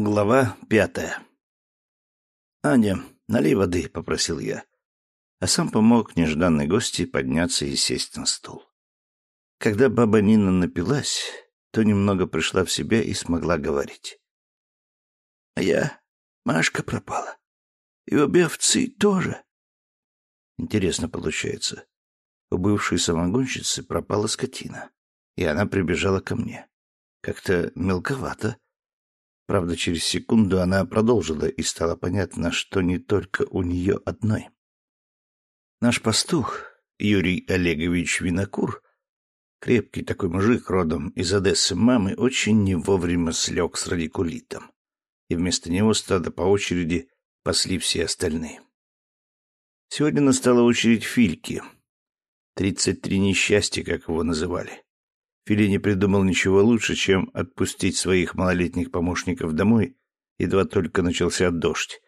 Глава пятая. «Аня, налей воды», — попросил я, а сам помог нежданной гости подняться и сесть на стул. Когда баба Нина напилась, то немного пришла в себя и смогла говорить. «А я... Машка пропала. И обе овцы тоже». Интересно получается. У бывшей самогонщицы пропала скотина, и она прибежала ко мне. Как-то мелковато. Правда, через секунду она продолжила, и стало понятно, что не только у нее одной. Наш пастух, Юрий Олегович Винокур, крепкий такой мужик родом из Одессы мамы, очень не вовремя слег с радикулитом, и вместо него стадо по очереди пасли все остальные. Сегодня настала очередь Фильки. Тридцать три несчастья, как его называли. Фили не придумал ничего лучше, чем отпустить своих малолетних помощников домой, едва только начался дождь,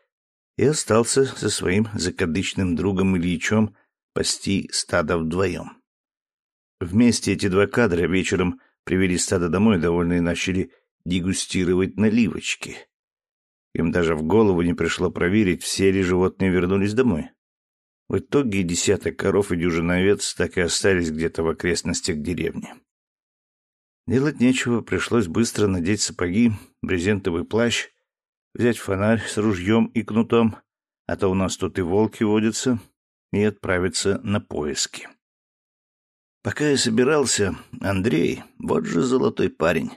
и остался со своим закадычным другом Ильичом пасти стадо вдвоем. Вместе эти два кадра вечером привели стадо домой, довольно начали дегустировать наливочки. Им даже в голову не пришло проверить, все ли животные вернулись домой. В итоге десяток коров и дюжина овец так и остались где-то в окрестностях деревни. Делать нечего, пришлось быстро надеть сапоги, брезентовый плащ, взять фонарь с ружьем и кнутом, а то у нас тут и волки водятся, и отправиться на поиски. Пока я собирался, Андрей, вот же золотой парень,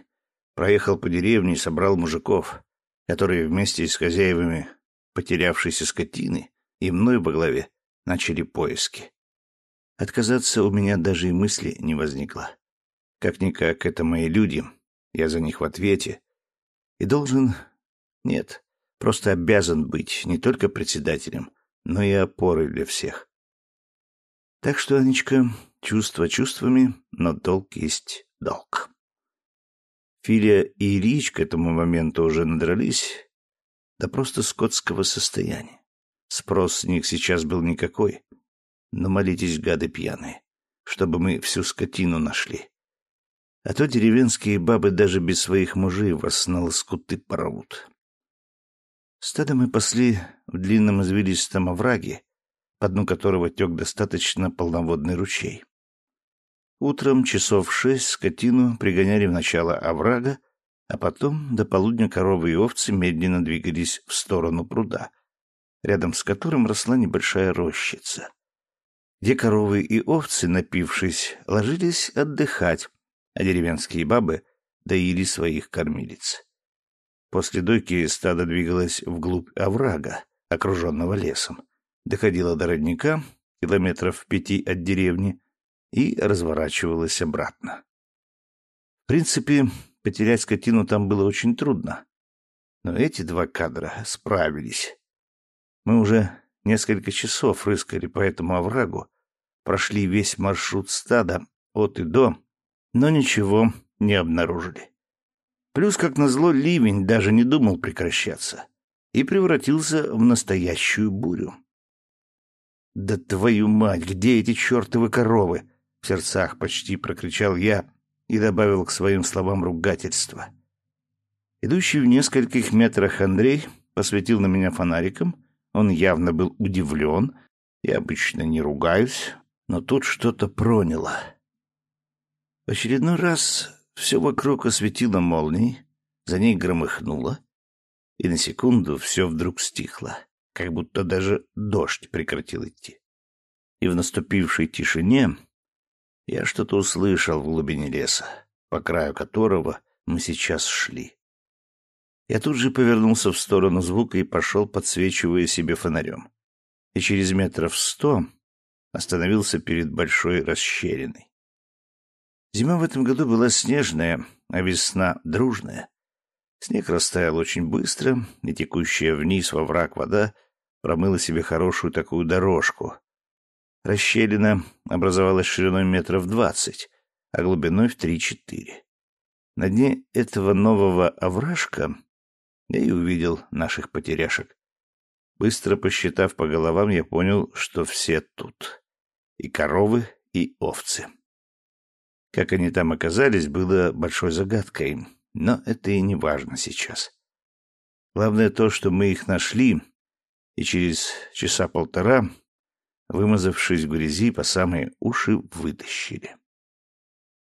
проехал по деревне и собрал мужиков, которые вместе с хозяевами потерявшейся скотины и мной во главе начали поиски. Отказаться у меня даже и мысли не возникло. Как-никак, это мои люди. Я за них в ответе. И должен... Нет, просто обязан быть не только председателем, но и опорой для всех. Так что, Анечка, чувства чувствами, но долг есть долг. Филя и Ильич к этому моменту уже надрались до просто скотского состояния. Спрос с них сейчас был никакой. Но молитесь, гады пьяные, чтобы мы всю скотину нашли. А то деревенские бабы даже без своих мужей вас на лоскуты порвут. Стадо мы пасли в длинном извилистом овраге, по дну которого тек достаточно полноводный ручей. Утром часов шесть скотину пригоняли в начало оврага, а потом до полудня коровы и овцы медленно двигались в сторону пруда, рядом с которым росла небольшая рощица, где коровы и овцы, напившись, ложились отдыхать, а деревенские бабы доили своих кормилиц. После дойки стадо двигалось вглубь оврага, окруженного лесом, доходило до родника, километров пяти от деревни, и разворачивалось обратно. В принципе, потерять скотину там было очень трудно. Но эти два кадра справились. Мы уже несколько часов рыскали по этому оврагу, прошли весь маршрут стада от и до, но ничего не обнаружили. Плюс, как назло, ливень даже не думал прекращаться и превратился в настоящую бурю. «Да твою мать, где эти чертовы коровы?» — в сердцах почти прокричал я и добавил к своим словам ругательства. Идущий в нескольких метрах Андрей посветил на меня фонариком. Он явно был удивлен. Я обычно не ругаюсь, но тут что-то проняло. В очередной раз все вокруг осветило молнией, за ней громыхнуло, и на секунду все вдруг стихло, как будто даже дождь прекратил идти. И в наступившей тишине я что-то услышал в глубине леса, по краю которого мы сейчас шли. Я тут же повернулся в сторону звука и пошел, подсвечивая себе фонарем. И через метров сто остановился перед большой расщелиной. Зима в этом году была снежная, а весна — дружная. Снег растаял очень быстро, и текущая вниз во враг вода промыла себе хорошую такую дорожку. Расщелина образовалась шириной метров двадцать, а глубиной в три-четыре. На дне этого нового овражка я и увидел наших потеряшек. Быстро посчитав по головам, я понял, что все тут. И коровы, и овцы. Как они там оказались, было большой загадкой, но это и не важно сейчас. Главное то, что мы их нашли, и через часа полтора, вымазавшись в грязи по самые уши, вытащили.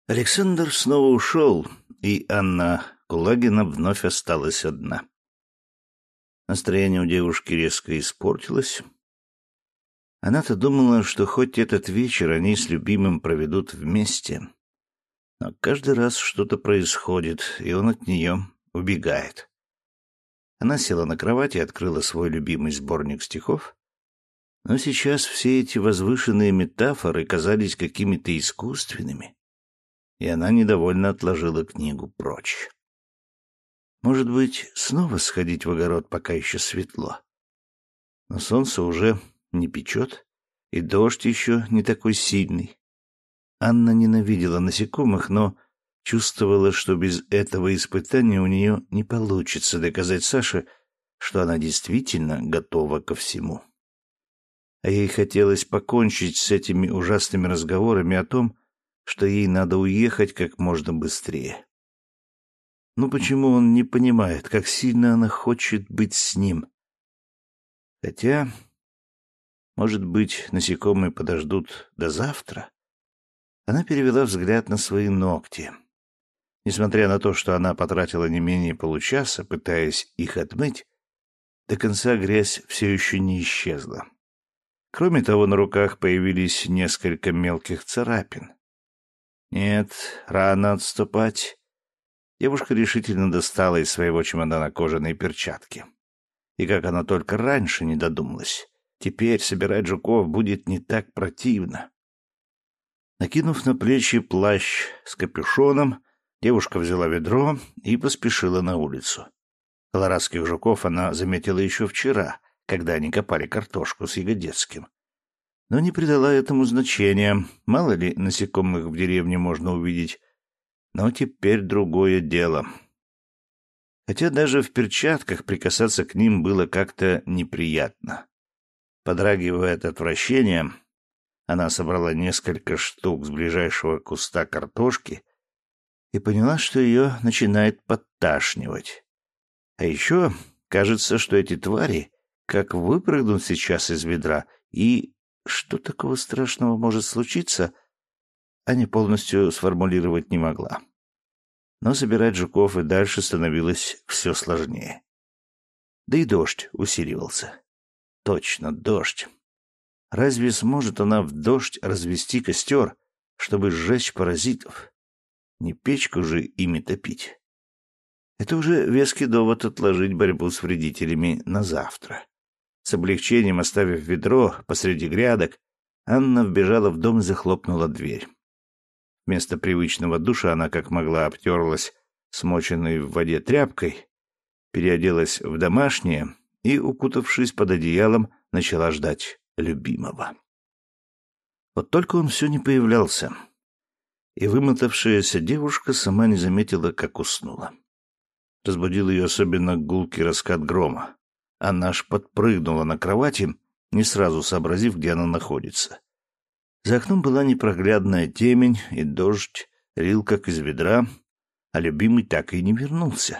Александр снова ушел, и Анна Кулагина вновь осталась одна. Настроение у девушки резко испортилось. Она-то думала, что хоть этот вечер они с любимым проведут вместе. Но каждый раз что-то происходит, и он от нее убегает. Она села на кровать и открыла свой любимый сборник стихов. Но сейчас все эти возвышенные метафоры казались какими-то искусственными, и она недовольно отложила книгу прочь. Может быть, снова сходить в огород, пока еще светло. Но солнце уже не печет, и дождь еще не такой сильный. Анна ненавидела насекомых, но чувствовала, что без этого испытания у нее не получится доказать Саше, что она действительно готова ко всему. А ей хотелось покончить с этими ужасными разговорами о том, что ей надо уехать как можно быстрее. Ну почему он не понимает, как сильно она хочет быть с ним? Хотя, может быть, насекомые подождут до завтра? Она перевела взгляд на свои ногти. Несмотря на то, что она потратила не менее получаса, пытаясь их отмыть, до конца грязь все еще не исчезла. Кроме того, на руках появились несколько мелких царапин. Нет, рано отступать. Девушка решительно достала из своего чемодана кожаные перчатки. И как она только раньше не додумалась, теперь собирать жуков будет не так противно. Накинув на плечи плащ с капюшоном, Девушка взяла ведро и поспешила на улицу. Колорадских жуков она заметила еще вчера, когда они копали картошку с ягодецким. Но не придала этому значения. Мало ли насекомых в деревне можно увидеть. Но теперь другое дело. Хотя даже в перчатках прикасаться к ним было как-то неприятно. Подрагивая от отвращения, она собрала несколько штук с ближайшего куста картошки и поняла, что ее начинает подташнивать. А еще кажется, что эти твари как выпрыгнут сейчас из ведра, и что такого страшного может случиться, Аня полностью сформулировать не могла. Но собирать жуков и дальше становилось все сложнее. Да и дождь усиливался. Точно, дождь. Разве сможет она в дождь развести костер, чтобы сжечь паразитов? Не печку же ими топить. Это уже веский довод отложить борьбу с вредителями на завтра. С облегчением оставив ведро посреди грядок, Анна вбежала в дом и захлопнула дверь. Вместо привычного душа она как могла обтерлась смоченной в воде тряпкой, переоделась в домашнее и, укутавшись под одеялом, начала ждать любимого. Вот только он все не появлялся и вымотавшаяся девушка сама не заметила, как уснула. Разбудил ее особенно гулкий раскат грома. Она аж подпрыгнула на кровати, не сразу сообразив, где она находится. За окном была непроглядная темень, и дождь лил как из ведра, а любимый так и не вернулся.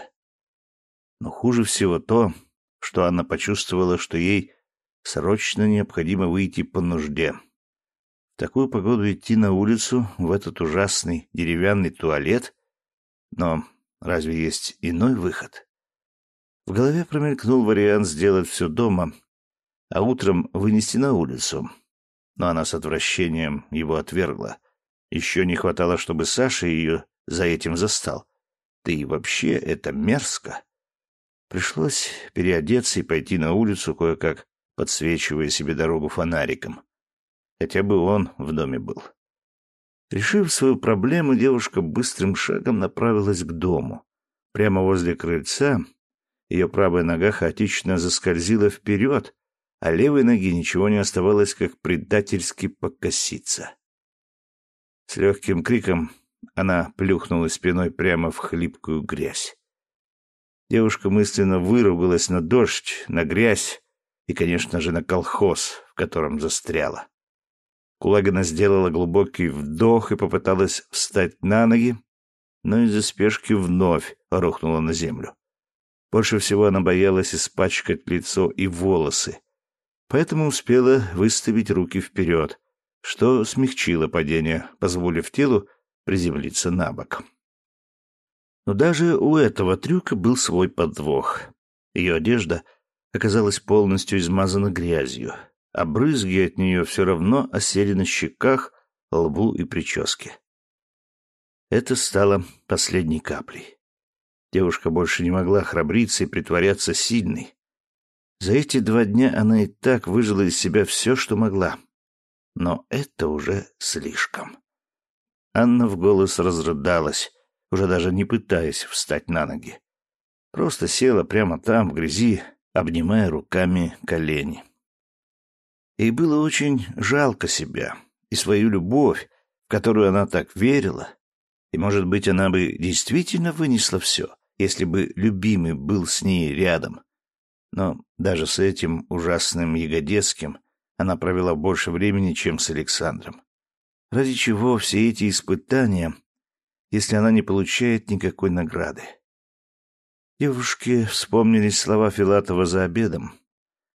Но хуже всего то, что она почувствовала, что ей срочно необходимо выйти по нужде — такую погоду идти на улицу, в этот ужасный деревянный туалет? Но разве есть иной выход? В голове промелькнул вариант сделать все дома, а утром вынести на улицу. Но она с отвращением его отвергла. Еще не хватало, чтобы Саша ее за этим застал. Да и вообще это мерзко. Пришлось переодеться и пойти на улицу, кое-как подсвечивая себе дорогу фонариком. Хотя бы он в доме был. Решив свою проблему, девушка быстрым шагом направилась к дому. Прямо возле крыльца ее правая нога хаотично заскользила вперед, а левой ноге ничего не оставалось, как предательски покоситься. С легким криком она плюхнула спиной прямо в хлипкую грязь. Девушка мысленно выругалась на дождь, на грязь и, конечно же, на колхоз, в котором застряла. Кулагина сделала глубокий вдох и попыталась встать на ноги, но из-за спешки вновь рухнула на землю. Больше всего она боялась испачкать лицо и волосы, поэтому успела выставить руки вперед, что смягчило падение, позволив телу приземлиться на бок. Но даже у этого трюка был свой подвох. Ее одежда оказалась полностью измазана грязью, а брызги от нее все равно осели на щеках, лбу и прическе. Это стало последней каплей. Девушка больше не могла храбриться и притворяться сильной. За эти два дня она и так выжила из себя все, что могла. Но это уже слишком. Анна в голос разрыдалась, уже даже не пытаясь встать на ноги. Просто села прямо там, в грязи, обнимая руками колени. Ей было очень жалко себя и свою любовь, в которую она так верила. И, может быть, она бы действительно вынесла все, если бы любимый был с ней рядом. Но даже с этим ужасным ягодецким она провела больше времени, чем с Александром. Ради чего все эти испытания, если она не получает никакой награды? Девушке вспомнились слова Филатова за обедом.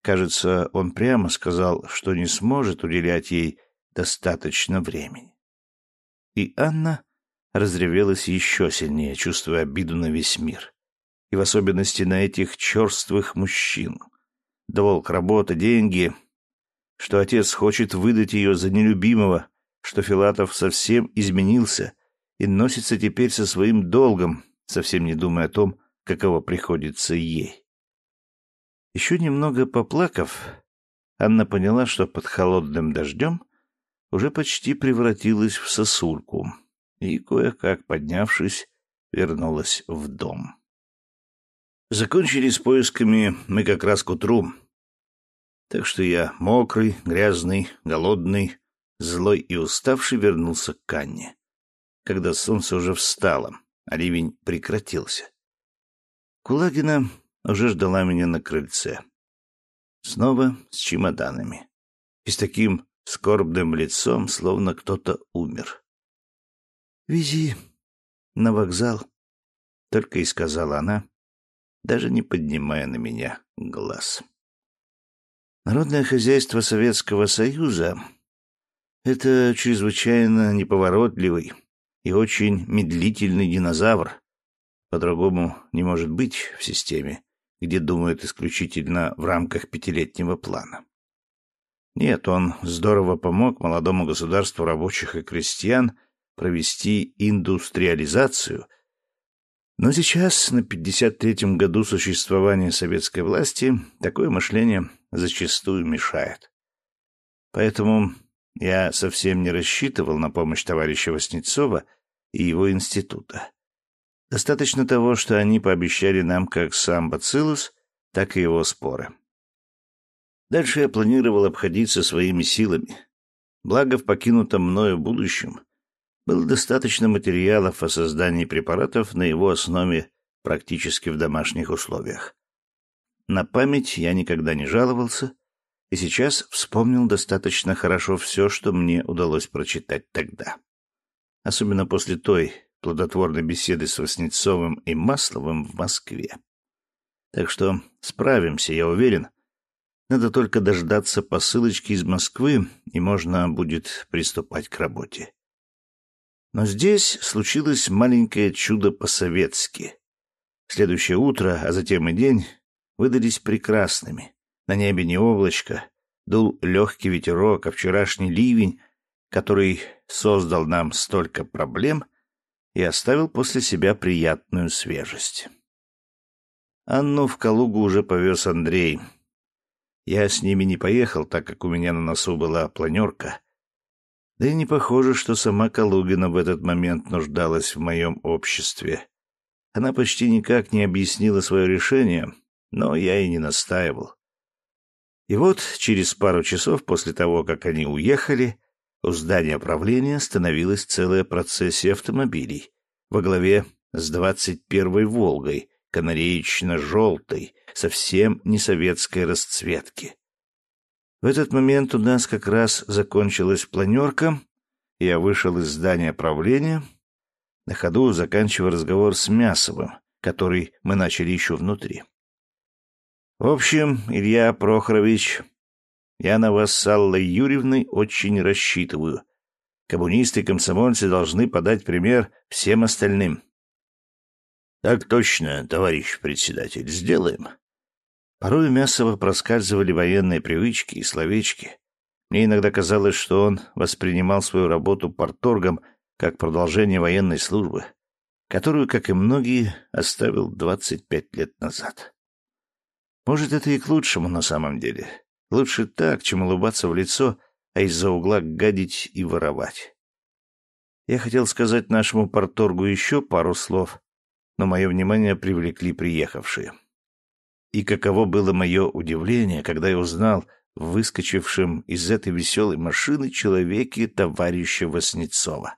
Кажется, он прямо сказал, что не сможет уделять ей достаточно времени. И Анна разревелась еще сильнее, чувствуя обиду на весь мир. И в особенности на этих черствых мужчин. Долг, работа, деньги. Что отец хочет выдать ее за нелюбимого, что Филатов совсем изменился и носится теперь со своим долгом, совсем не думая о том, каково приходится ей. Еще немного поплакав, Анна поняла, что под холодным дождем уже почти превратилась в сосульку и, кое-как поднявшись, вернулась в дом. Закончили с поисками мы как раз к утру, так что я мокрый, грязный, голодный, злой и уставший вернулся к Анне, когда солнце уже встало, а ливень прекратился. Кулагина уже ждала меня на крыльце. Снова с чемоданами. И с таким скорбным лицом, словно кто-то умер. «Вези на вокзал», — только и сказала она, даже не поднимая на меня глаз. Народное хозяйство Советского Союза — это чрезвычайно неповоротливый и очень медлительный динозавр. По-другому не может быть в системе, где думают исключительно в рамках пятилетнего плана. Нет, он здорово помог молодому государству рабочих и крестьян провести индустриализацию. Но сейчас, на 53-м году существования советской власти, такое мышление зачастую мешает. Поэтому я совсем не рассчитывал на помощь товарища Васнецова и его института. Достаточно того, что они пообещали нам как сам Бациллус, так и его споры. Дальше я планировал обходиться своими силами. Благо, в покинутом мною будущем было достаточно материалов о создании препаратов на его основе практически в домашних условиях. На память я никогда не жаловался, и сейчас вспомнил достаточно хорошо все, что мне удалось прочитать тогда. Особенно после той плодотворной беседы с Васнецовым и Масловым в Москве. Так что справимся, я уверен, — надо только дождаться посылочки из Москвы, и можно будет приступать к работе. Но здесь случилось маленькое чудо по-советски. Следующее утро, а затем и день, выдались прекрасными. На небе не облачко, дул легкий ветерок, а вчерашний ливень, который создал нам столько проблем, и оставил после себя приятную свежесть. Анну в Калугу уже повез Андрей — я с ними не поехал, так как у меня на носу была планерка. Да и не похоже, что сама Калугина в этот момент нуждалась в моем обществе. Она почти никак не объяснила свое решение, но я и не настаивал. И вот через пару часов после того, как они уехали, у здания правления становилась целая процессия автомобилей во главе с двадцать первой «Волгой», канареечно-желтой, совсем не советской расцветки. В этот момент у нас как раз закончилась планерка, я вышел из здания правления, на ходу заканчивая разговор с Мясовым, который мы начали еще внутри. В общем, Илья Прохорович, я на вас с Аллой Юрьевной очень рассчитываю. Коммунисты и комсомольцы должны подать пример всем остальным. Так точно, товарищ председатель, сделаем. Порой у Мясова проскальзывали военные привычки и словечки. Мне иногда казалось, что он воспринимал свою работу порторгом как продолжение военной службы, которую, как и многие, оставил 25 лет назад. Может, это и к лучшему на самом деле. Лучше так, чем улыбаться в лицо, а из-за угла гадить и воровать. Я хотел сказать нашему порторгу еще пару слов, но мое внимание привлекли приехавшие. И каково было мое удивление, когда я узнал в выскочившем из этой веселой машины человеке товарища Васнецова.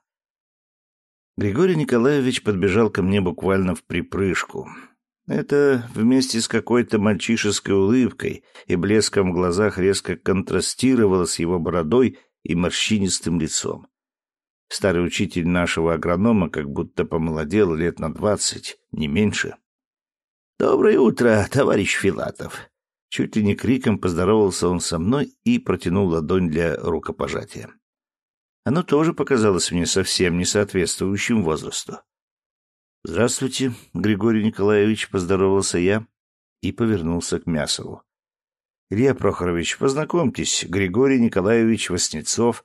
Григорий Николаевич подбежал ко мне буквально в припрыжку. Это вместе с какой-то мальчишеской улыбкой и блеском в глазах резко контрастировало с его бородой и морщинистым лицом. Старый учитель нашего агронома как будто помолодел лет на двадцать, не меньше. «Доброе утро, товарищ Филатов!» Чуть ли не криком поздоровался он со мной и протянул ладонь для рукопожатия. Оно тоже показалось мне совсем не соответствующим возрасту. «Здравствуйте, Григорий Николаевич», — поздоровался я и повернулся к Мясову. «Илья Прохорович, познакомьтесь, Григорий Николаевич Васнецов,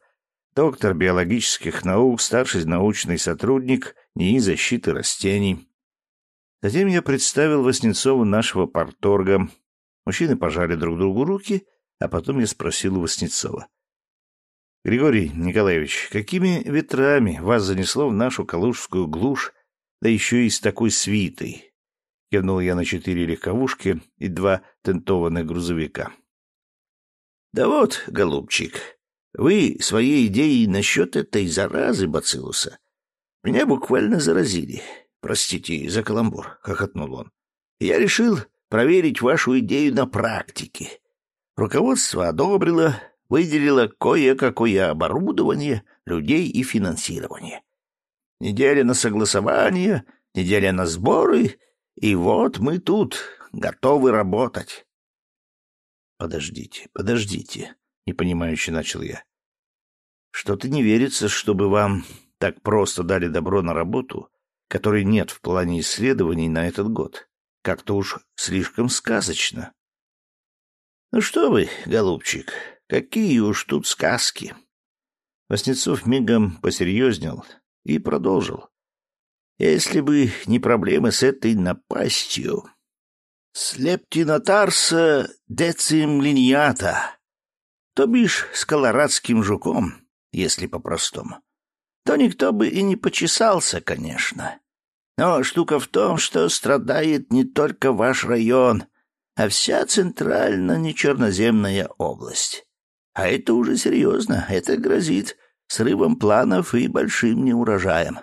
доктор биологических наук, старший научный сотрудник НИИ защиты растений». Затем я представил Васнецову нашего порторга. Мужчины пожали друг другу руки, а потом я спросил у Васнецова. «Григорий Николаевич, какими ветрами вас занесло в нашу калужскую глушь да еще и с такой свитой. Кивнул я на четыре легковушки и два тентованных грузовика. Да вот, голубчик, вы своей идеей насчет этой заразы бациллуса меня буквально заразили. Простите за каламбур, хохотнул он. Я решил проверить вашу идею на практике. Руководство одобрило, выделило кое-какое оборудование, людей и финансирование. Неделя на согласование, неделя на сборы, и вот мы тут, готовы работать. Подождите, подождите, непонимающе начал я. Что-то не верится, чтобы вам так просто дали добро на работу, которой нет в плане исследований на этот год. Как-то уж слишком сказочно. Ну что вы, голубчик, какие уж тут сказки. Васнецов мигом посерьезнел и продолжил. Если бы не проблемы с этой напастью... Слептинотарса децим линиата, то бишь с колорадским жуком, если по-простому, то никто бы и не почесался, конечно. Но штука в том, что страдает не только ваш район, а вся центрально-нечерноземная область. А это уже серьезно, это грозит срывом планов и большим неурожаем.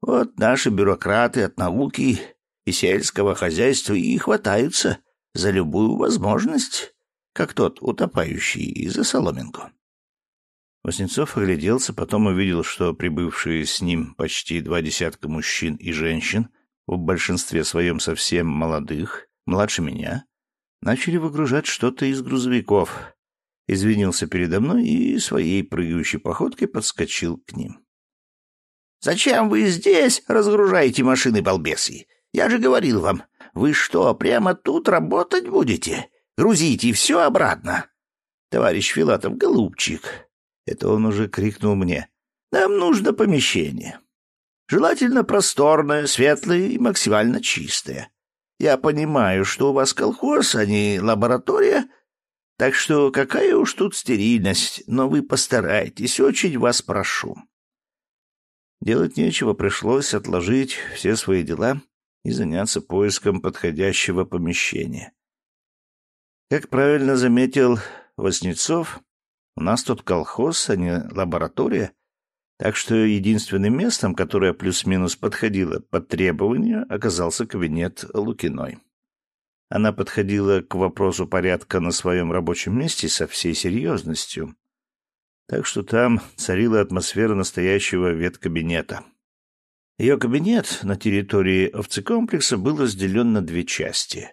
Вот наши бюрократы от науки и сельского хозяйства и хватаются за любую возможность, как тот утопающий за соломинку. Воснецов огляделся, потом увидел, что прибывшие с ним почти два десятка мужчин и женщин, в большинстве своем совсем молодых, младше меня, начали выгружать что-то из грузовиков, извинился передо мной и своей прыгающей походкой подскочил к ним. «Зачем вы здесь разгружаете машины, балбесы? Я же говорил вам, вы что, прямо тут работать будете? Грузите все обратно!» «Товарищ Филатов, голубчик!» Это он уже крикнул мне. «Нам нужно помещение. Желательно просторное, светлое и максимально чистое. Я понимаю, что у вас колхоз, а не лаборатория, так что какая уж тут стерильность, но вы постарайтесь, очень вас прошу. Делать нечего, пришлось отложить все свои дела и заняться поиском подходящего помещения. Как правильно заметил Вознецов, у нас тут колхоз, а не лаборатория, так что единственным местом, которое плюс-минус подходило под требования, оказался кабинет Лукиной. Она подходила к вопросу порядка на своем рабочем месте со всей серьезностью. Так что там царила атмосфера настоящего веткабинета. Ее кабинет на территории овцекомплекса был разделен на две части.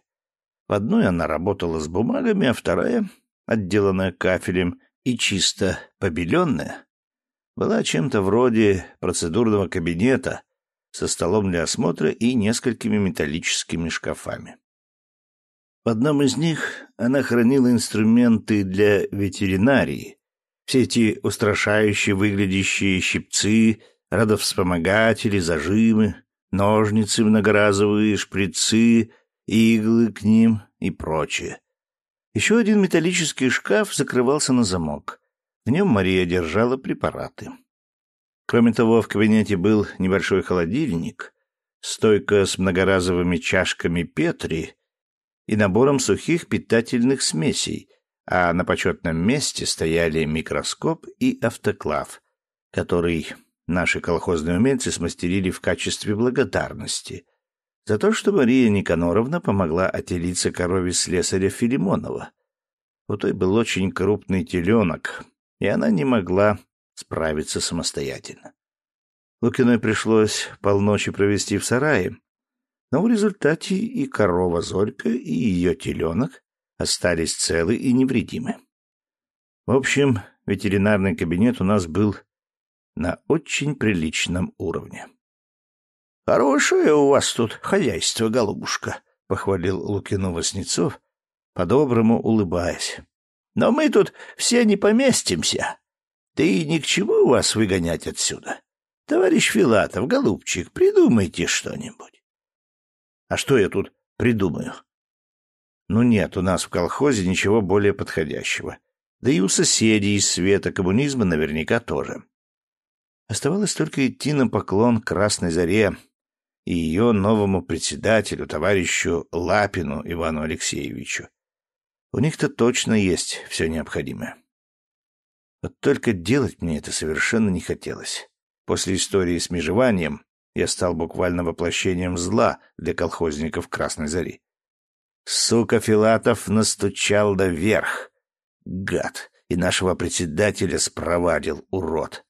В одной она работала с бумагами, а вторая, отделанная кафелем и чисто побеленная, была чем-то вроде процедурного кабинета со столом для осмотра и несколькими металлическими шкафами. В одном из них она хранила инструменты для ветеринарии, все эти устрашающие выглядящие щипцы, родовспомогатели, зажимы, ножницы многоразовые, шприцы, иглы к ним и прочее. Еще один металлический шкаф закрывался на замок. В нем Мария держала препараты. Кроме того, в кабинете был небольшой холодильник, стойка с многоразовыми чашками Петри и набором сухих питательных смесей, а на почетном месте стояли микроскоп и автоклав, который наши колхозные умельцы смастерили в качестве благодарности за то, что Мария Никаноровна помогла отелиться корове слесаря Филимонова. У той был очень крупный теленок, и она не могла справиться самостоятельно. Лукиной пришлось полночи провести в сарае, но в результате и корова Зорька, и ее теленок остались целы и невредимы. В общем, ветеринарный кабинет у нас был на очень приличном уровне. — Хорошее у вас тут хозяйство, голубушка, — похвалил Лукину Васнецов, по-доброму улыбаясь. — Но мы тут все не поместимся. Да и ни к чему вас выгонять отсюда. Товарищ Филатов, голубчик, придумайте что-нибудь. — А что я тут придумаю? Ну нет у нас в колхозе ничего более подходящего. Да и у соседей из света коммунизма наверняка тоже. Оставалось только идти на поклон Красной Заре и ее новому председателю, товарищу Лапину Ивану Алексеевичу. У них-то точно есть все необходимое. Вот только делать мне это совершенно не хотелось. После истории с межеванием я стал буквально воплощением зла для колхозников Красной Зари. Сука Филатов настучал наверх. Гад. И нашего председателя спровадил, урод.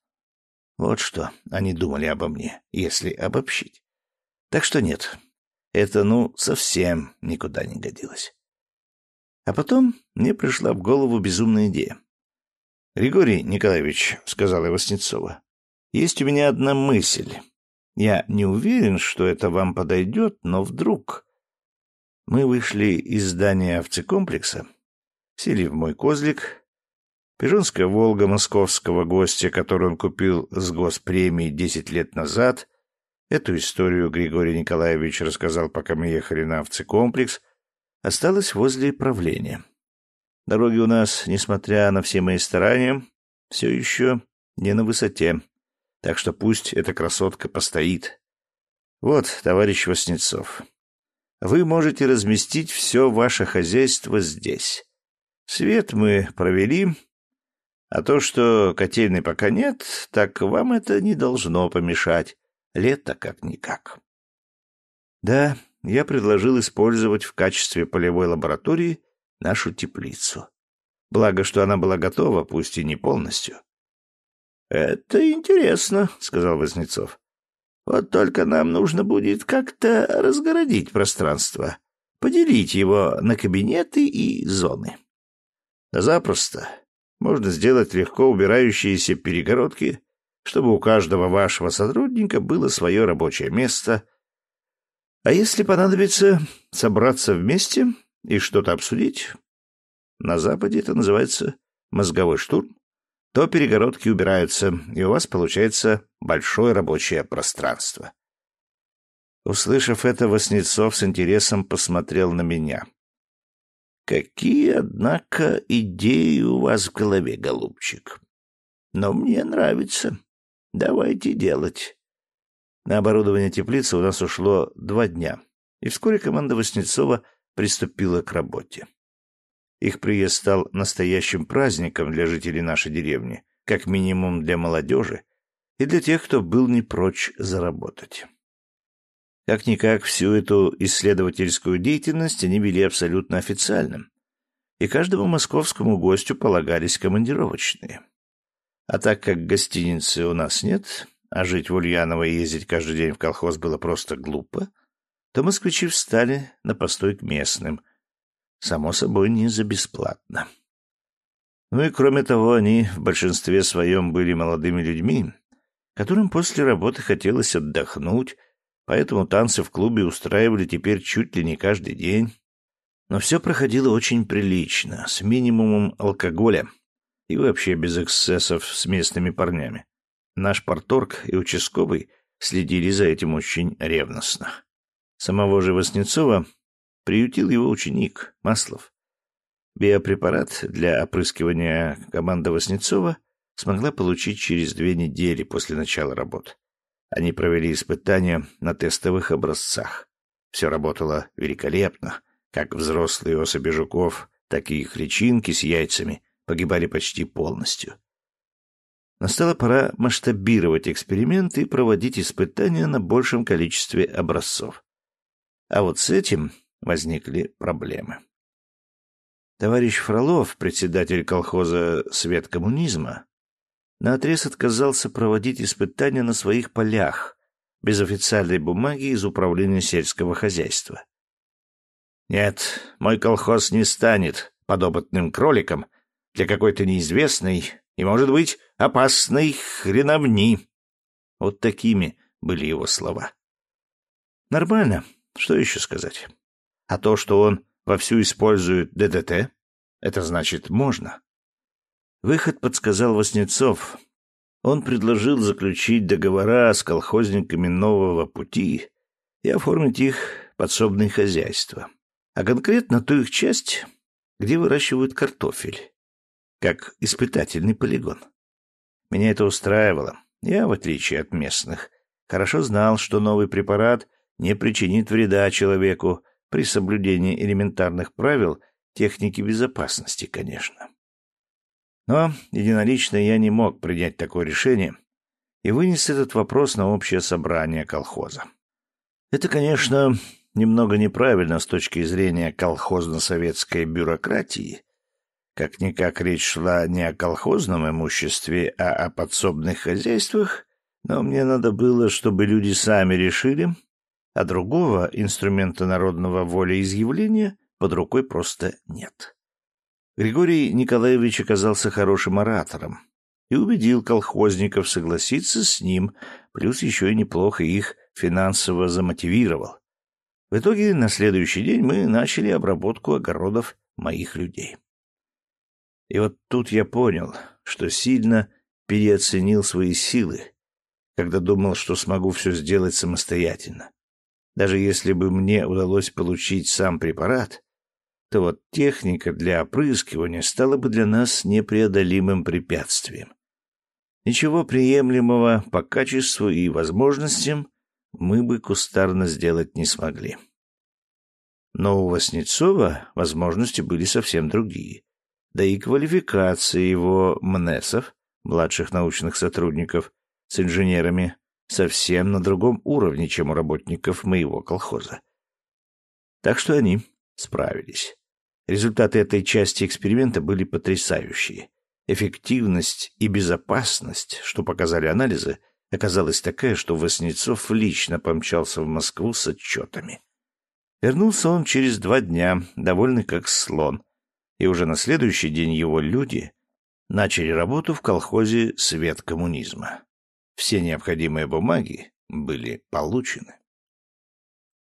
Вот что они думали обо мне, если обобщить. Так что нет, это, ну, совсем никуда не годилось. А потом мне пришла в голову безумная идея. «Григорий Николаевич», — сказала Васнецова, — «есть у меня одна мысль. Я не уверен, что это вам подойдет, но вдруг...» Мы вышли из здания овцекомплекса, сели в мой козлик. Пижонская «Волга» московского гостя, которую он купил с госпремией десять лет назад. Эту историю Григорий Николаевич рассказал, пока мы ехали на овцекомплекс. Осталась возле правления. Дороги у нас, несмотря на все мои старания, все еще не на высоте. Так что пусть эта красотка постоит. Вот, товарищ Васнецов, вы можете разместить все ваше хозяйство здесь. Свет мы провели, а то, что котельной пока нет, так вам это не должно помешать. Лето как-никак. Да, я предложил использовать в качестве полевой лаборатории нашу теплицу. Благо, что она была готова, пусть и не полностью. — Это интересно, — сказал Вознецов. Вот только нам нужно будет как-то разгородить пространство, поделить его на кабинеты и зоны. Да запросто. Можно сделать легко убирающиеся перегородки, чтобы у каждого вашего сотрудника было свое рабочее место. А если понадобится собраться вместе и что-то обсудить, на Западе это называется мозговой штурм, то перегородки убираются, и у вас получается большое рабочее пространство. Услышав это, Васнецов с интересом посмотрел на меня. «Какие, однако, идеи у вас в голове, голубчик? Но мне нравится. Давайте делать». На оборудование теплицы у нас ушло два дня, и вскоре команда Васнецова приступила к работе. Их приезд стал настоящим праздником для жителей нашей деревни, как минимум для молодежи и для тех, кто был не прочь заработать. Как-никак всю эту исследовательскую деятельность они вели абсолютно официально, и каждому московскому гостю полагались командировочные. А так как гостиницы у нас нет, а жить в Ульяново и ездить каждый день в колхоз было просто глупо, то москвичи встали на постой к местным. Само собой, не за бесплатно. Ну и кроме того, они в большинстве своем были молодыми людьми, которым после работы хотелось отдохнуть, поэтому танцы в клубе устраивали теперь чуть ли не каждый день. Но все проходило очень прилично, с минимумом алкоголя и вообще без эксцессов с местными парнями. Наш порторг и участковый следили за этим очень ревностно. Самого же Васнецова приютил его ученик, Маслов. Биопрепарат для опрыскивания команда Васнецова смогла получить через две недели после начала работ. Они провели испытания на тестовых образцах. Все работало великолепно. Как взрослые особи жуков, так и их личинки с яйцами погибали почти полностью. Настала пора масштабировать эксперимент и проводить испытания на большем количестве образцов. А вот с этим возникли проблемы. Товарищ Фролов, председатель колхоза «Свет коммунизма», наотрез отказался проводить испытания на своих полях, без официальной бумаги из управления сельского хозяйства. «Нет, мой колхоз не станет подопытным кроликом для какой-то неизвестной и, может быть, опасной хреновни». Вот такими были его слова. Нормально, что еще сказать? А то, что он вовсю использует ДДТ, это значит можно. Выход подсказал Васнецов. Он предложил заключить договора с колхозниками нового пути и оформить их подсобные хозяйства, а конкретно ту их часть, где выращивают картофель, как испытательный полигон. Меня это устраивало. Я, в отличие от местных, хорошо знал, что новый препарат не причинит вреда человеку при соблюдении элементарных правил техники безопасности, конечно. Но единолично я не мог принять такое решение и вынес этот вопрос на общее собрание колхоза. Это, конечно, немного неправильно с точки зрения колхозно-советской бюрократии. Как-никак речь шла не о колхозном имуществе, а о подсобных хозяйствах, но мне надо было, чтобы люди сами решили, а другого инструмента народного волеизъявления под рукой просто нет. Григорий Николаевич оказался хорошим оратором и убедил колхозников согласиться с ним, плюс еще и неплохо их финансово замотивировал. В итоге на следующий день мы начали обработку огородов моих людей. И вот тут я понял, что сильно переоценил свои силы, когда думал, что смогу все сделать самостоятельно. Даже если бы мне удалось получить сам препарат, то вот техника для опрыскивания стала бы для нас непреодолимым препятствием. Ничего приемлемого по качеству и возможностям мы бы кустарно сделать не смогли. Но у Васнецова возможности были совсем другие. Да и квалификация его МНЕСов, младших научных сотрудников, с инженерами, совсем на другом уровне, чем у работников моего колхоза. Так что они справились. Результаты этой части эксперимента были потрясающие. Эффективность и безопасность, что показали анализы, оказалась такая, что Васнецов лично помчался в Москву с отчетами. Вернулся он через два дня, довольный как слон, и уже на следующий день его люди начали работу в колхозе «Свет коммунизма». Все необходимые бумаги были получены.